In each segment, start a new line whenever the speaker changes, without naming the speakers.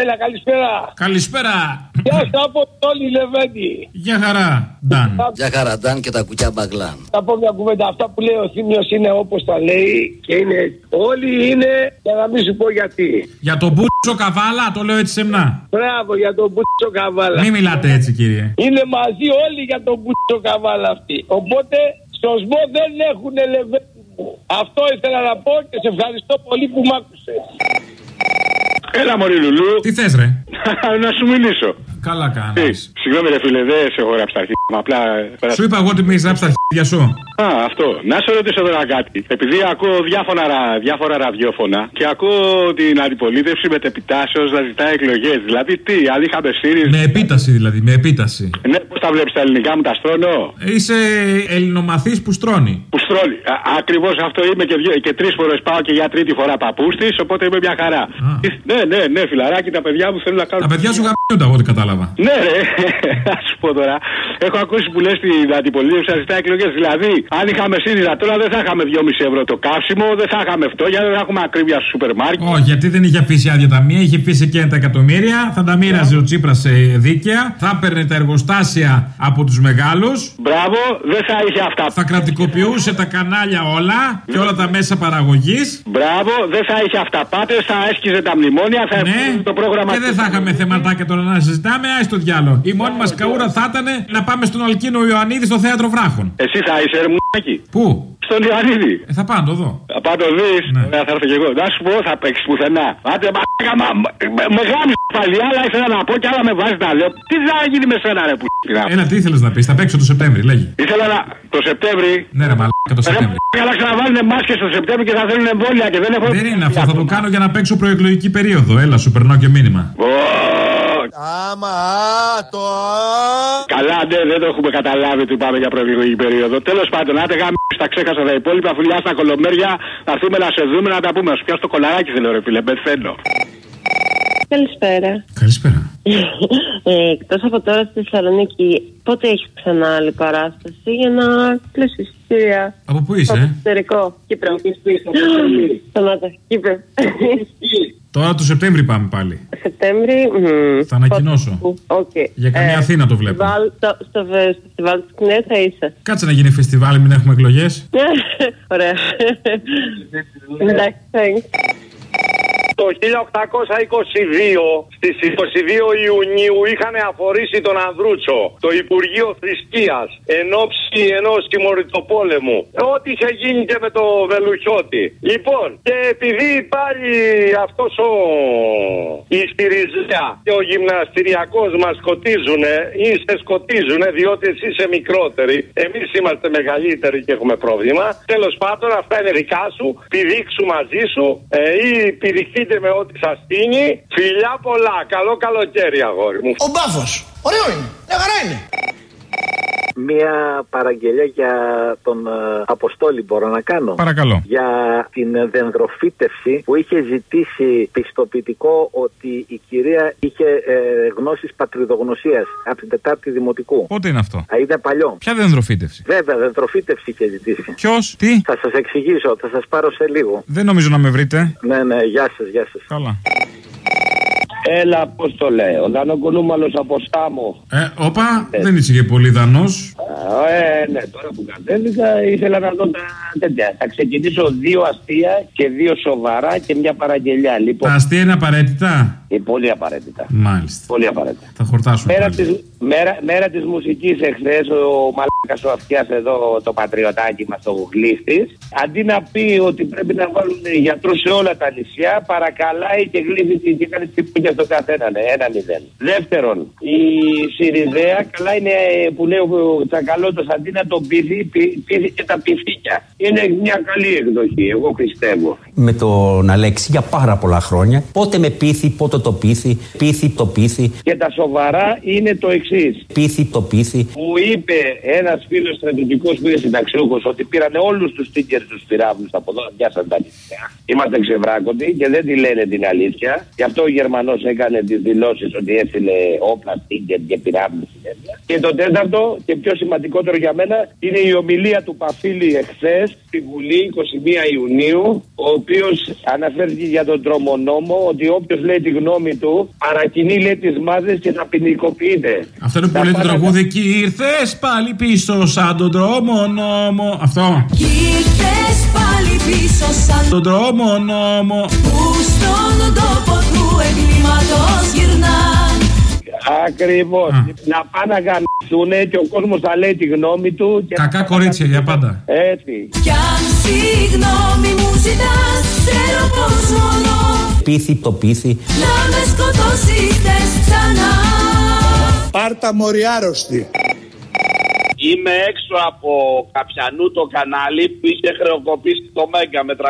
Έλα, καλησπέρα.
Καλησπέρα.
Γεια σα από Τόλι Λεβέντη.
Γεια χαρά, Νταν.
Για χαραντάν και τα κουκιά μπαγκλάν.
Θα πω μια κουβέντα. Αυτά που λέει ο Θήμιος είναι όπως τα λέει και είναι. Όλοι είναι για να μην σου πω γιατί.
Για τον Μπούτσο Καβάλα, το λέω έτσι σεμνά.
Μπράβο για τον Μπούτσο Καβάλα.
Μην μιλάτε έτσι, κύριε.
Είναι μαζί όλοι για τον Μπούτσο Καβάλα αυτοί. Οπότε στο ΣΜΟ δεν έχουν Λεβέντη μου. Αυτό ήθελα να πω και σε ευχαριστώ πολύ που μ' άκουσες.
Έλα, Μωρή Λουλού.
Τι θες, ρε;
να σου μιλήσω.
Καλά
Τι,
κάνεις.
Συγγνώμη, ρε φίλε, δεν σε έχω γράψει τα αρχή. Μα απλά. πέρα-
Σου είπα εγώ ότι με έχεις γράψει τα αρχίδια σου.
Α, αυτό. Να σε ρωτήσω τώρα κάτι. Επειδή ακούω διάφορα, ρα- διάφορα ραδιόφωνα και ακούω την αντιπολίτευση μετεπιτάσεω να ζητάει εκλογές. Δηλαδή, τι, αν είχαμε ΣΥΡΙΖΑ.
Με επίταση δηλαδή, με επίταση.
Ναι, πώς τα βλέπεις τα ελληνικά μου, τα στρώνω;
Είσαι ελληνομαθής που στρώνει.
Που στρώνει. Ακριβώς αυτό είμαι και, δύο, και τρεις φορές πάω και για τρίτη φορά παππού τη, οπότε είμαι μια χαρά. Ναι, ναι, ναι, φιλαράκι, τα παιδιά μου θέλουν να κάνουν.
Τα παιδιά σου γαμπιούνται από ό,τι κατάλαβα.
Ναι, ρε, α σου πω τώρα. Έχω ακούσει που λες την αντιπολίτευση να ζητάει εκλογές. Δηλαδή, αν είχαμε ΣΥΡΙΖΑ τώρα δεν θα είχαμε 2,5 ευρώ το καύσιμο, δεν θα είχαμε φτώχεια, δεν θα έχουμε ακρίβεια στο σούπερ μάρκετ.
Όχι, γιατί δεν είχε αφήσει άδεια ταμεία, είχε αφήσει και τα εκατομμύρια, θα τα μοίραζε ο Τσίπρας σε δίκαια, θα έπαιρνε τα εργοστάσια από τους μεγάλους,
Μπράβο, δεν θα είχε αυτά.
θα κρατικοποιούσε τα κανάλια όλα και όλα τα μέσα παραγωγής.
Μπράβο, δεν θα είχε αυταπάτες, θα έσκιζε τα μνημόνια, θα
Ναι,
έφυγε το πρόγραμμα.
και δεν θα είχαμε θεματάκια τώρα να συζητάμε, άι στο διάλογο. Η μόνη μας καούρα θα ήταν να πάμε στον Αλκίνο Ιωαννίδη στο θέατρο Βράχων.
Εσύ θα είσαι ερμουνάκι.
Πού;
Στον Ιωαννίδη.
Ε, θα πάω να το δω.
Θα πάω το δεις.
Ναι.
Ωραία, θα έρθω κι εγώ. Να σου πω, θα παίξεις πουθενά. Άντε, μαλάκα, μα, με- με γάμισε πάλι. Άλλα ήθελα να πω και άλλα με βάζεις να λέω. Τι θα γίνει με σένα, ρε που.
Έλα, τι ήθελες να πεις, θα παίξω το Σεπτέμβρη, λέγει.
Ήθελα να. Το Σεπτέμβρη.
Ναι, ρε μαλάκα το
Ρε,
Σεπτέμβρη.
για να ξαναβάλουν μάσκες το Σεπτέμβρη και θα θέλουν εμβόλια και δεν έχω.
Δεν είναι αυτό, θα το κάνω για να παίξω προεκλογική περίοδο. Έλα, σου περνάω και μήνυμα.
Ω,
Άμα, το
Καλά, ναι, δεν το έχουμε καταλάβει ότι πάμε για προεκλογική περίοδο. Τέλος πάντων, άντε γάμι, τα ξέχασα τα υπόλοιπα. Φιλιά στα κολομέρια, θα έρθουμε να σε δούμε να τα πούμε. Να σου πιάσω το κολαράκι, θέλω ρε φίλε, μπεθαίνω.
Καλησπέρα.
Καλησπέρα.
Ε, Εκτός από τώρα στη Θεσσαλονίκη, πότε έχεις ξανά άλλη παράσταση για να κλείσει εισιτήρια.
Από πού
Στο
είσαι, ε;
εξωτερικό. Κύπρο. Σταμάτα. Κύπρο.
Τώρα το Σεπτέμβρη πάμε πάλι.
Σεπτέμβρη. μμ.
Θα ανακοινώσω.
Πότε- Οκ.
Για καμία Αθήνα το βλέπω.
φεστιβάλ- Στο στο φε- φεστιβάλ της ΚΝΕ θα είσαι.
Κάτσε να γίνει φεστιβάλ, μην έχουμε εκλογές.
Ωραία. Εντάξει, thanks.
Το 1822, στις 22 Ιουνίου, είχαν αφορήσει τον Ανδρούτσο, το Υπουργείο Θρησκείας, εν ώψη ενός τιμωρητοπόλεμου. Ό,τι είχε γίνει και με το Βελουχιώτη. Λοιπόν, και επειδή πάλι αυτός ο... η Στυριζέα και ο γυμναστηριακός μας σκοτίζουνε, ή σε σκοτίζουνε, διότι εσύ είσαι μικρότεροι, εμείς είμαστε μεγαλύτεροι και έχουμε πρόβλημα. Τέλος πάντων, αυτά είναι δικά σου, πηδήξου μαζί σου ε, ή πηδηχτείτε με ό,τι σας στείνει. Φιλιά πολλά, καλό καλοκαίρι αγόρι μου.
Ο μπάφος. Ωραίο είναι. Μια χαρά είναι.
Μία παραγγελία για τον ε, Αποστόλη μπορώ να κάνω.
Παρακαλώ.
Για την δενδροφύτευση που είχε ζητήσει πιστοποιητικό ότι η κυρία είχε ε, γνώσεις πατριδογνωσίας από την Τετάρτη Δημοτικού.
Πότε είναι αυτό;
Α, είναι παλιό.
Ποια δενδροφύτευση;
Βέβαια, δενδροφύτευση είχε ζητήσει.
Ποιος, τι;
Θα σας εξηγήσω, θα σας πάρω σε λίγο.
Δεν νομίζω να με βρείτε.
Ναι, ναι, γεια σας, γεια σας.
Καλά.
Έλα, πώς το λέω. Δανοκονούμαλο από Σάμο.
Ε, όπα, δεν είσαι και πολύ δανός.
Ε, ναι, τώρα που κατέβηκα ήθελα να δω τα τέτοια. Θα ξεκινήσω δύο αστεία και δύο σοβαρά και μια παραγγελιά.
Τα
Λοιπόν,
αστεία είναι απαραίτητα;
ε, πολύ απαραίτητα.
Μάλιστα.
Πολύ απαραίτητα.
Θα χορτάσουμε.
Μέρα
πάλι.
Της, μέρα, μέρα της μουσικής εχθές ο μαλάκας ο αυτιάς εδώ το πατριωτάκι μας το γλύστης αντί να πει ότι πρέπει να βάλουν γιατρούς σε όλα τα νησιά παρακαλάει και γλύφει και κάνει τσιπούκια στο καθέναν ένα μηδέν δεύτερον η Σιριδέα καλά είναι που λέει ο Τσακαλώτος αντί να τον πείθει πεί- πείθει και τα πυθίκια είναι μια καλή εκδοχή εγώ πιστεύω
με τον Αλέξη για πάρα πολλά χρόνια. Πότε με πείθει, πότε το πείθει, πείθει το πείθει,
και τα σοβαρά είναι το εξής.
Πείθει το πείθει.
Μου είπε ένας
ένα φίλος στρατιωτικός που είναι συνταξιούχος ότι πήραν όλους τους τίκερ τους πυράβλους από εδώ, πιάσαν τα νησιά. Είμαστε ξεβράκωτοι και δεν τη λένε την αλήθεια. Γι' αυτό ο Γερμανός έκανε τις δηλώσεις ότι έστειλε όπλα, τίκερ και πυράβλους συνέχεια. Και το τέταρτο και πιο σημαντικότερο για μένα είναι η ομιλία του Παφίλη εχθές στη Βουλή 21 Ιουνίου, ο οποίος αναφέρθηκε για τον τρομονόμο ότι όποιος λέει τη γνώμη του παρακινεί λέει τις μάζες και θα ποινικοποιείται.
Αυτό είναι που λέει το τραγούδι. Κι ήρθες πάλι πίσω σαν τον δρόμο νόμο. Αυτό.
Κι ήρθες πάλι πίσω σαν
Τον δρόμο νόμο.
που στον τόπο του εγκλήματος γυρνάν.
Ακριβώς. Να πάνε να γαμιστούνε και ο κόσμος θα λέει τη γνώμη του. Και
Κακά κορίτσια για πάντα.
Έτσι.
Κι αν συγγνώμη μου ζητάς Ξέρω πως μόνο
Πίθη το πίθη.
Να με σκοτώσεις. θες ξανά
Πάρτα μωρή άρρωστη.
Είμαι έξω από καπιανού το κανάλι που είχε χρεοκοπήσει το Μέγκα με 350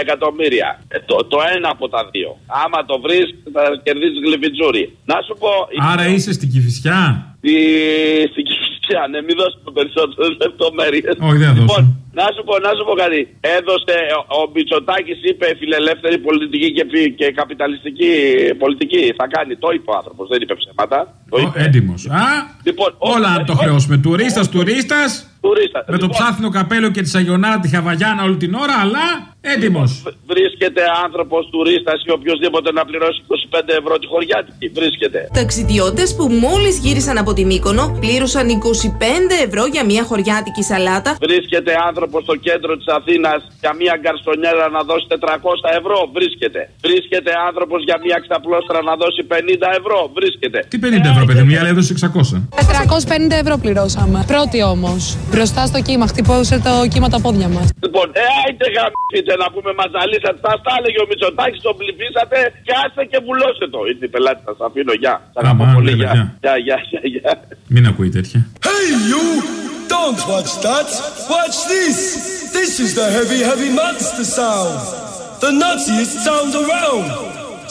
εκατομμύρια. Ε, το, το ένα από τα δύο. Άμα το βρεις, θα κερδίσεις γλυφιτζούρι. Να σου πω.
Άρα είσαι στην Κηφισιά
Στη, στην Κηφισιά, ναι, μην δώσουμε περισσότερε λεπτομέρειες.
Όχι, δεν θα
λοιπόν,
δώσω.
να σου πω, να σου πω κάτι. Έδωσε ο, ο Μπιτσοτάκη, είπε φιλελεύθερη πολιτική και, φι- και καπιταλιστική πολιτική. Θα κάνει. Το είπε ο άνθρωπος, δεν είπε ψέματα. Το είπε.
Έντιμος Α,
Λοιπόν,
όλα
όχι,
να το
όχι.
χρεώσουμε Τουρίστας, τουρίστας
Τουρίστας.
Με το
Λοιπόν,
ψάθινο καπέλο και τη Αγιονάρα τη Χαβαγιάνα όλη την ώρα Αλλά έντιμος
Βρίσκεται άνθρωπος τουρίστας ή οποιοδήποτε να πληρώσει 25 ευρώ τη χωριάτικη. Βρίσκεται;
Ταξιδιώτες που μόλις γύρισαν από τη Μύκονο πλήρωσαν 25 ευρώ για μια χωριάτικη σαλάτα.
Βρίσκεται άνθρωπος στο κέντρο της Αθήνας για μια γκαρσονιέρα να δώσει 400 ευρώ. Βρίσκεται. Βρίσκεται άνθρωπος για μια ξαπλώστρα να δώσει 50 ευρώ. Βρίσκεται.
Τι 50 ευρώ παιδί μου, η άλλη έδωσε 600
450 ευρώ πληρώσαμε. Πρώτη όμως. Μπροστά στο κύμα, χτυπώσε το κύμα τα πόδια μας.
Λοιπόν, ε, άιτε γαμίσετε να πούμε μαζαλίσατε. Σα τα έλεγε ο Μητσοτάκη, τον ψηφίσατε και άστε και βουλώστε το. Είστε πελάτη, σα αφήνω. Γεια. Σα αγαπώ
Αμά,
πολύ.
βέβαια,
Γεια.
γεια.
Γεια, γεια, γεια, γεια.
Μην ακούει τέτοια
Hey you! Don't watch that! Watch this! This is the heavy, heavy monster sound! The nuttiest sound around!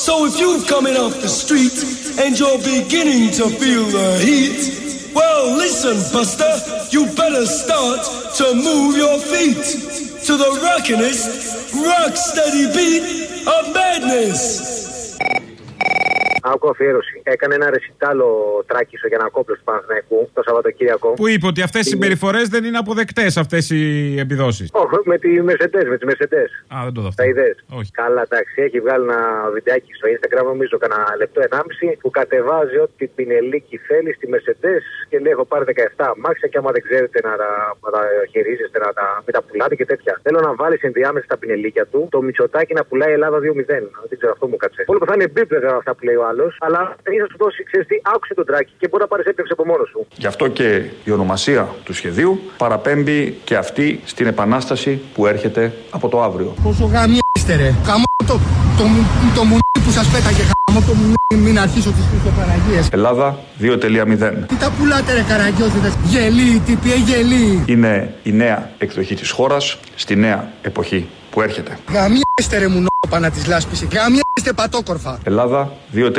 So if you're coming off the street and you're beginning to feel the heat, well listen, Buster, you better start to move your feet to the rockinest, rock steady beat of madness!
Άκου αφιέρωση. Έκανε ένα ρεσιτάλο τράκη ο Γιανακόπλο του Παναθηναϊκού το Σαββατοκύριακο.
Που είπε ότι αυτές οι συμπεριφορές δεν είναι αποδεκτές αυτές οι επιδόσεις.
Όχι, με τη Mercedes, με τι Mercedes.
Α, δεν το δω αυτό.
Τα ιδέε.
Όχι.
Καλά, εντάξει. Έχει βγάλει ένα βιντεάκι στο Instagram, νομίζω, κανένα λεπτό, ενάμιση, που κατεβάζει ό,τι πινελίκι θέλει στη Mercedes και λέει: Έχω πάρει 17 αμάξια και άμα δεν ξέρετε να τα, να τα χειρίζεστε, να τα, μην τα πουλάτε και τέτοια. Θέλω να βάλεις ενδιάμεσα στα πινελίκια του το μυτσοτάκι να πουλάει Ελλάδα 2-0. Δεν ξέρω, αυτό μου κάτσε. Όλο που θα είναι μπίπ βέβαια αυτά που λέει ο άλλος, αλλά έχει να σου δώσει, ξέρεις τι, άκουσε τον τράκι και μπορεί να πάρεις έπαιξε από μόνος σου.
Γι' αυτό και η ονομασία του σχεδίου παραπέμπει και αυτή στην επανάσταση που έρχεται από το αύριο.
Πόσο γαμιέστε ρε. Καμώ το, το, το, μουνί που σας πέταγε γαμώ το μουνί μην αρχίσω τις Χριστοπαραγίες.
Ελλάδα 2.0
Τι τα πουλάτε ρε καραγκιόζιδες. Γελί, τι πιέ γελί.
είναι η νέα εκδοχή της χώρας στη νέα εποχή που έρχεται.
Γαμιέστε ρε μουνόπανα της λάσπης. Γαμιέστε πατόκορφα.
Ελλάδα 2.0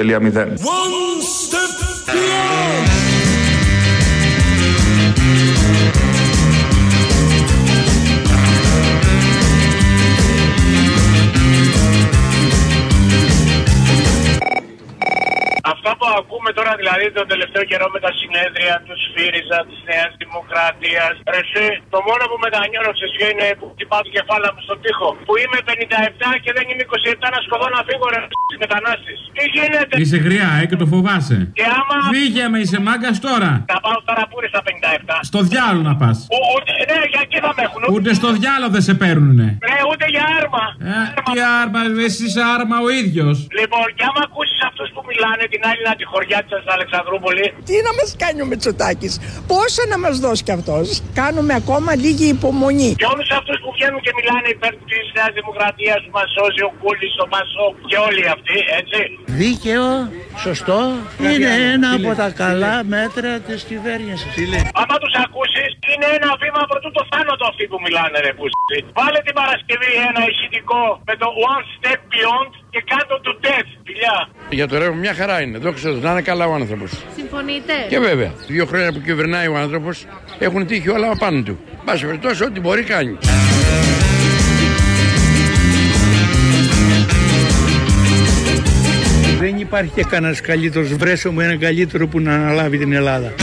ακούμε τώρα δηλαδή τον τελευταίο καιρό με τα συνέδρια του ΣΦΥΡΙΖΑ, της Νέας Δημοκρατίας. Εσύ, το μόνο που μετανιώνω σε σχέση είναι που χτυπάω το κεφάλα μου στον τοίχο. Που είμαι 57 και δεν είμαι 27 να σκοτώ να φύγω ρε μετανάστη. Τι γίνεται;
Είσαι γριά, ε, και το φοβάσαι.
Και άμα.
Φύγε με, είσαι μάγκας τώρα.
Θα πάω τώρα που είναι στα 57.
Στο διάλογο να πας.
Ο, ούτε, ναι, για εκεί θα με έχουν.
Ούτε στο διάλογο δεν σε παίρνουνε.
Ναι, ούτε για άρμα.
Ε, τι άρμα, εσύ είσαι άρμα ο ίδιος.
Λοιπόν, και άμα ακούσεις αυτούς που μιλάνε την άλλη να τη χωριά της Αλεξανδρούπολη.
Τι να μας κάνει ο Μητσοτάκης, πόσα να μας δώσει κι αυτός; Κάνουμε ακόμα λίγη υπομονή.
Και όλους αυτούς που βγαίνουν και μιλάνε υπέρ της Νέας Δημοκρατίας που μας σώζει ο Κούλης, ο Πασό και όλοι αυτοί, έτσι.
Δίκαιο, σωστό, είναι ένα από τα καλά μέτρα της κυβέρνησης.
Άμα τους ακούσεις, είναι ένα βήμα πρωτού το θάνατο αυτοί που μιλάνε, ρε πούστη. Βάλε την Παρασκευή ένα ηχητικό με το One Step Beyond και κάτω του Death, φιλιά.
Για το ρεύμα μια χαρά είναι. Δόξα τω, να είναι καλά ο άνθρωπος.
Συμφωνείτε;
Και βέβαια, δύο χρόνια που κυβερνάει ο άνθρωπος, έχουν τύχει όλα πάνω του. Μπας περιπτώσει, ό,τι μπορεί κάνει.
Υπάρχει και κανένας καλύτερος. Βρέσω μου έναν καλύτερο που να αναλάβει την Ελλάδα.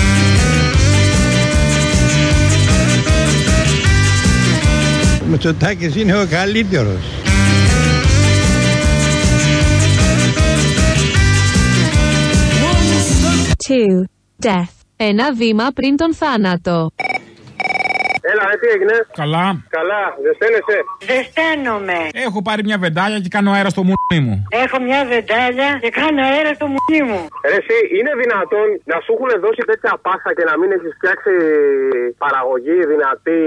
Ο Μητσοτάκης είναι ο καλύτερος.
Two. Death. Ένα βήμα πριν τον θάνατο.
Έλα, ρε, τι έγινε;
Καλά.
Καλά, δεν στέλνεσαι.
Ζεσταίνομαι.
Έχω πάρει μια βεντάλια και κάνω αέρα στο μουνί μου.
Έχω μια βεντάλια και κάνω αέρα στο μουνί μου.
Ρε, εσύ, είναι δυνατόν να σου έχουν δώσει τέτοια πάσα και να μην έχεις φτιάξει παραγωγή δυνατή,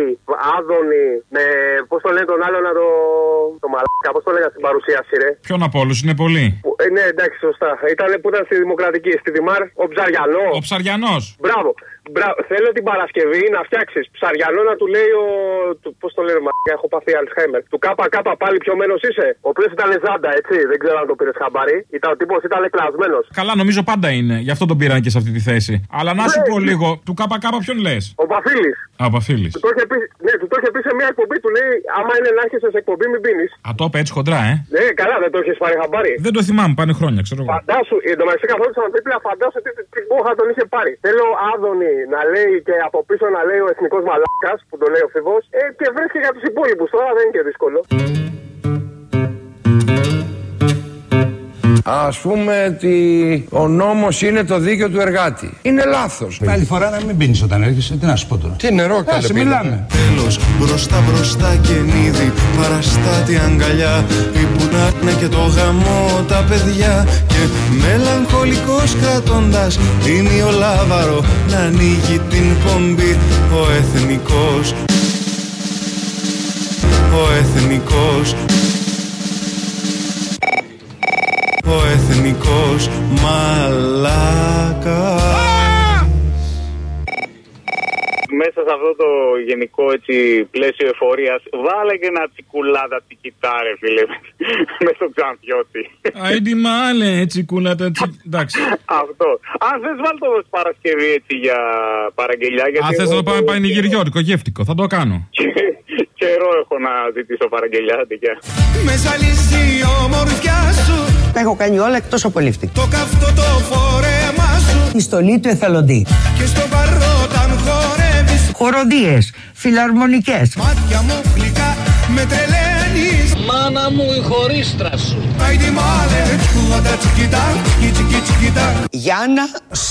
άδωνη, με. Πώς το λένε τον άλλο να το. Το μαλάκα, πώς το λέγα στην παρουσίαση, ρε;
Ποιον από όλους είναι πολύ.
Που- Ε, ναι, εντάξει, σωστά. Ήταν που ήταν στη Δημοκρατική, στη Δημάρ, ο Ψαριανός.
Ο Ψαριανός.
Μπράβο. Μπράβο. Θέλω την Παρασκευή να φτιάξεις ψαριανό να του λέει ο. Πώς το λένε, μα έχω πάθει Αλσχάιμερ. Του ΚΚ πάλι πιωμένο είσαι. Ο οποίο ήταν ζάντα, έτσι. Δεν ξέρω αν το πήρες χαμπάρι. Ήταν, ο τύπος ήταν κλασμένος.
Καλά, νομίζω πάντα είναι. Γι' αυτό τον πήραν και σε αυτή τη θέση. Αλλά να σου πω λίγο, του ΚΚ ποιον λες;
Ο Παφίλη.
Α, ο Παφίλης.
Του το είχε πει, ναι, του το είχε πει σε μια εκπομπή, του λέει: Άμα είναι να έρχεσαι σε εκπομπή, μην πίνεις.
Α, το είπε έτσι χοντρά, ε.
Ναι, καλά, δεν το έχεις πάρει χαμπάρι.
Δεν το θυμάμαι, πάνε χρόνια, ξέρω εγώ.
Φαντάσου, εν τω μεταξύ καθόντουσαν δίπλα, φαντάσου τι, τι μπόχα τον είχε πάρει. Θέλω Άδωνη να λέει και από πίσω να λέει ο εθνικός μαλάκας, που το λέει ο Φιβό, ε, και βρίσκει για τους υπόλοιπους. Τώρα δεν είναι και δύσκολο.
Ας πούμε ότι ο νόμος είναι το δίκαιο του εργάτη. Είναι λάθος.
Άλλη φορά να μην πίνεις όταν έρχεσαι. Τι να σου πω τώρα.
Τι νερό καλέ
Άσε,
πίνω.
μιλάμε.
Τέλος μπροστά μπροστά και νίδι Παραστάτη αγκαλιά Οι που να είναι και το γαμό τα παιδιά Και μελαγχολικός κρατώντας Δίνει ο λάβαρο να ανοίγει την πομπή Ο εθνικός Ο εθνικός Ο εθνικός μαλάκας
μέσα σε αυτό το γενικό έτσι, πλαίσιο εφορίας, βάλε και ένα τσικουλάδα τσικιτάρε, φίλε, με τον Ξανθιώτη.
Άιντι μάλε, έτσι κούλατα, τσι... εντάξει.
αυτό. Αν θες, βάλ το Παρασκευή έτσι για παραγγελιά. Γιατί
Αν θες να
εγώ
το πάμε πανηγυριώτικο, γεύτικο, θα το κάνω.
Καιρό έχω να ζητήσω παραγγελιά, αντικιά.
Με ζαλίζει η ομορφιά σου
Τα έχω κάνει όλα εκτός από lifting.
Το καυτό το φόρεμα σου
Η στολή του εθελοντή.
Και στο παρόταν χορεύεις
Χοροδίες, φιλαρμονικές.
Μάτια μου γλυκά με τρελαίνεις
Μάνα μου η χωρίστρα σου
Άιντι μάλε τσικουλάτα τσικιτά Τσικι τσικι τσικιτά
Γιάννα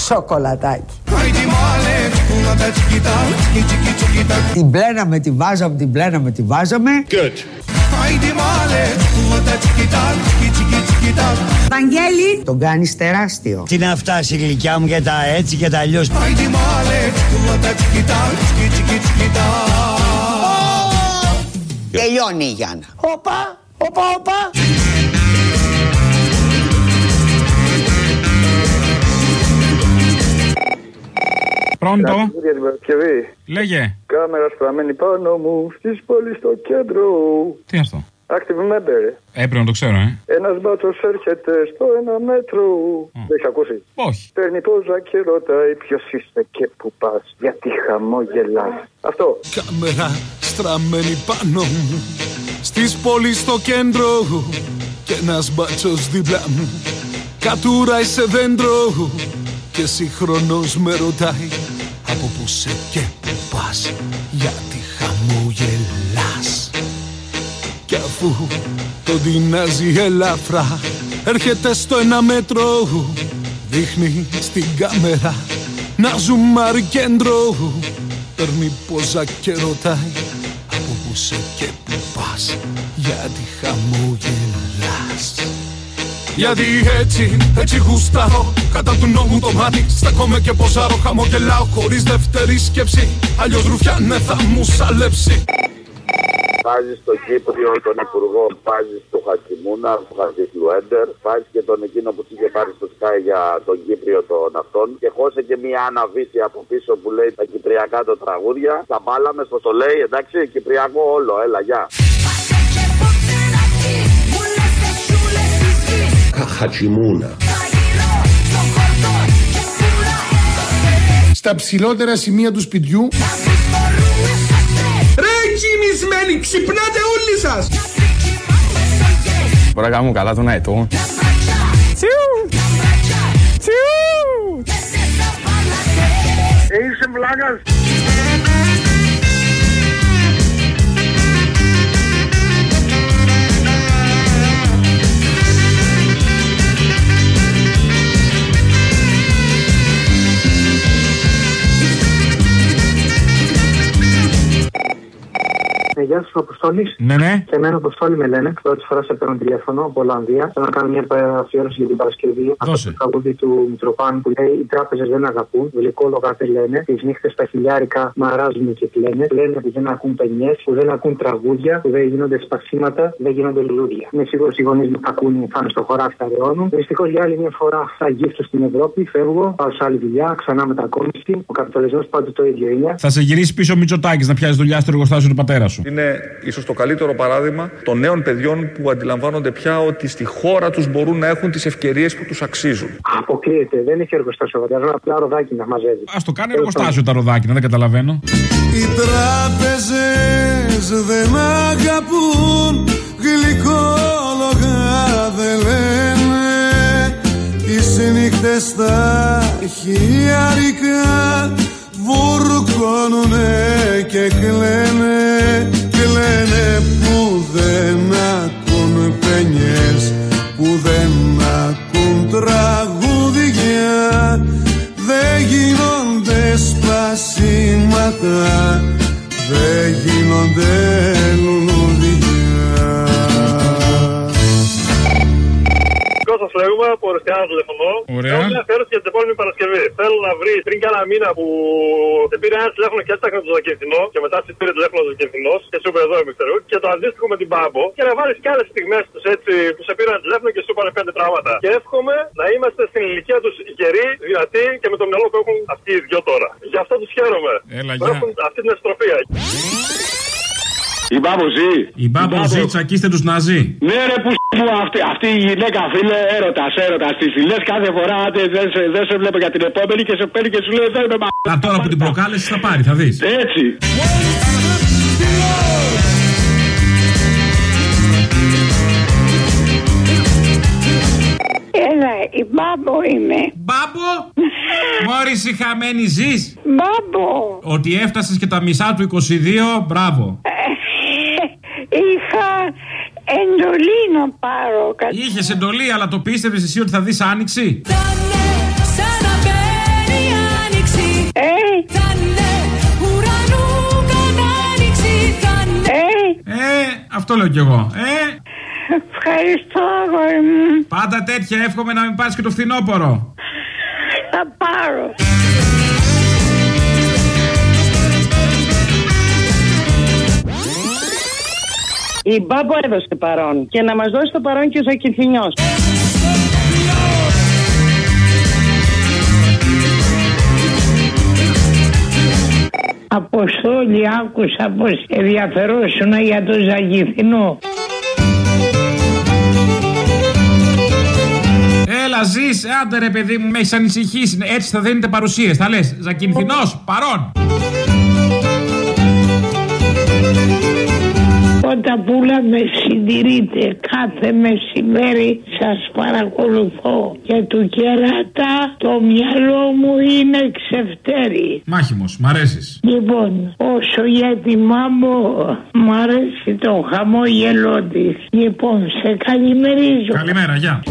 σοκολατάκι.
Άιντι μάλε τσικουλάτα τσικιτά Τσικι τσικι τσικιτά
Την πλέναμε, τη βάζαμε, την πλέναμε, τη βάζαμε.
Good
Βαγγέλη, τον κάνεις τεράστιο. Τι να φτάσει η γλυκιά μου και τα έτσι και τα αλλιώς.
Άιντι μάλε τσικουλάτα τσικιτά Τσικι τσικι τσικιτά
Τελειώνει η Γιάννα. Όπα, όπα, όπα.
Πρώτο,
Για την Παρασκευή.
λέγε.
Κάμερα στραμμένη πάνω μου στη πόλη στο κέντρο.
Τι είναι αυτό;
Active member.
Έπρεπε να το ξέρω, ε.
Ένας μπάτσος έρχεται στο ένα μέτρο. Δεν έχει ακούσει;
Όχι.
Παίρνει πόζα και ρωτάει ποιος είσαι και που πας. Γιατί χαμόγελας. Αυτό.
Κάμερα στραμμένη πάνω μου Στις πόλεις στο κέντρο Και ένας μπάτσος δίπλα μου Κατουράει σε δέντρο Και συγχρονώς με ρωτάει Από πού σε και που πας Γιατί χαμογελάς Κι αφού τον τεινάζει ελαφρά. Έρχεται στο ένα μέτρο. Δείχνει στην κάμερα Να ζουμάρει κέντρο Παίρνει πόζα και ρωτάει Από πού σε και που πας Γιατί χαμογελάς; Γιατί έτσι, έτσι γουστάρω Κατά του νόμου το μάτι. Στέκομαι και ποζάρω Χαμογελάω χωρίς δεύτερη σκέψη. Αλλιώς ρουφιάνε θα μου σαλέψει
Βάζεις στον Κύπριο τον Υπουργό, βάζεις τον Χατζημούνα, τον Χατζηφλουέντερ, βάζεις και τον εκείνο που είχε πάρει στο Sky για τον Κύπριο των αυτών και χώσε και μία αναβίση από πίσω που λέει τα κυπριακά το τραγούδια. Τα μπάλαμε στο το λέει, εντάξει, κυπριακό όλο, έλα, γεια.
Χατσιμούνα.
στα ψηλότερα σημεία του σπιτιού.
Ρε κοιμισμένοι, ξυπνάτε όλοι σας!
Μπορεί να κάνουμε καλά τον αετό.
Είσαι βλάκας.
Ε, γεια σου, Αποστόλης.
Ναι, ναι.
Και εμένα Αποστόλη με λένε. Πρώτη φορά σε παίρνω τηλέφωνο από Ολλανδία. Θέλω να κάνω μια αφιέρωση για την Παρασκευή. Αυτό το τραγούδι του Μητροπάνου που λέει Οι τράπεζες δεν αγαπούν. Γλυκόλογα δεν λένε. Τις νύχτες τα χιλιάρικα μαράζουν και κλαίνε. Λένε ότι δεν ακούν πενιές, που δεν ακούν τραγούδια, που δεν γίνονται σπασίματα, δεν γίνονται λουλούδια. Είμαι σίγουρος οι γονείς μου θα ακούνε, θα είναι στο χωράφι τα ρεώνουν. Δυστυχώς για άλλη μια φορά θα γύψω στην Ευρώπη, φεύγω, πάω σε άλλη δουλειά, ξανά μετακόμιση. Ο καπιταλισμός πάντα το ίδιο είναι.
Θα σε γυρίσει πίσω ο Μητσοτάκης να πιάσει δουλειά στο εργοστάσιο του πατέρα σου.
Είναι ίσως το καλύτερο παράδειγμα των νέων παιδιών που αντιλαμβάνονται πια ότι στη χώρα τους μπορούν να έχουν τις ευκαιρίες που τους αξίζουν.
Αποκλείεται, δεν έχει εργοστάσιο ο πατέρα, απλά ροδάκι να μαζεύει.
Α το κάνει εργοστάσιο τα ροδάκινα, δεν καταλαβαίνω.
Οι τράπεζες δεν αγαπούν Γλυκόλογα δεν λένε Τις νύχτες τα χιλιάρικα Βουρκώνουνε και κλαίνε Κλαίνε που δεν ακούν πενιές Που δεν ακούν τραγούδια. Δεν γίνονται σπασίματα Δεν γίνονται
Κώστα λέγουμε από Ρεστιάνα τηλεφωνώ.
Ωραία.
Έχω μια αφιέρωση για την επόμενη Παρασκευή. Θέλω να βρει πριν κάνα μήνα που σε πήρε ένα τηλέφωνο και έσπαχνε το Ζακυνθινό και μετά σε πήρε τηλέφωνο το Ζακυνθινό και σου είπε εδώ είμαι ξέρω και το αντίστοιχο με την Μπάμπο και να βάλεις και άλλες στιγμές τους έτσι που σε πήραν τηλέφωνο και σου είπαν πέντε πράγματα. Και εύχομαι να είμαστε στην ηλικία τους γεροί, δυνατοί και με το μυαλό που έχουν αυτοί οι δυο τώρα. Γι' αυτό τους χαίρομαι.
Έλα,
Που
γεια.
έχουν αυτή την εστροφία.
Η μπάμπο ζει.
Η μπάμπο ζει, τσακίστε τους να ζει.
Ναι, ρε που μου αυτή, αυτή η γυναίκα, φίλε, έρωτας, έρωτας. Τη λε κάθε φορά, άντε, δεν σε, δεν σε βλέπω για την επόμενη και σε παίρνει και σου λέει εδώ είμαι μα.
Α, τώρα που την προκάλεσες θα πάρει, θα δεις.
Έτσι.
Έλα, η μπάμπο είμαι.
Μπάμπο! Μόρι η χαμένη ζεις.
Μπάμπο.
Ότι έφτασες και τα μισά του 22, μπράβο.
Είχα εντολή να πάρω κάτι.
Είχες εντολή, αλλά το πίστευες εσύ ότι θα δεις άνοιξη;
Ε,
Ε, αυτό λέω κι εγώ. Ε,
ευχαριστώ αγόρι μου.
πάντα τέτοια εύχομαι να μην πάρεις και το φθινόπωρο.
Θα πάρω.
Η Μπάμπο έδωσε παρόν και να μας δώσει το παρόν και ο Ζακυνθινιός.
Αποστόλη άκουσα πως ενδιαφερόσουν για το Ζαγηθινό.
Έλα, ζεις, άντε ρε παιδί μου, με έχεις ανησυχήσει. Έτσι θα δίνετε παρουσίες. Θα λες, Ζακυνθινό, παρόν.
Όταν πουλα με συντηρείτε κάθε μεσημέρι σας παρακολουθώ και του κερατά το μυαλό μου είναι ξεφτέρι.
Μάχημος, μ' αρέσεις.
Λοιπόν, όσο για τη μάμπο, μ' αρέσει το χαμόγελό της. Λοιπόν, σε καλημερίζω.
Καλημέρα, γεια.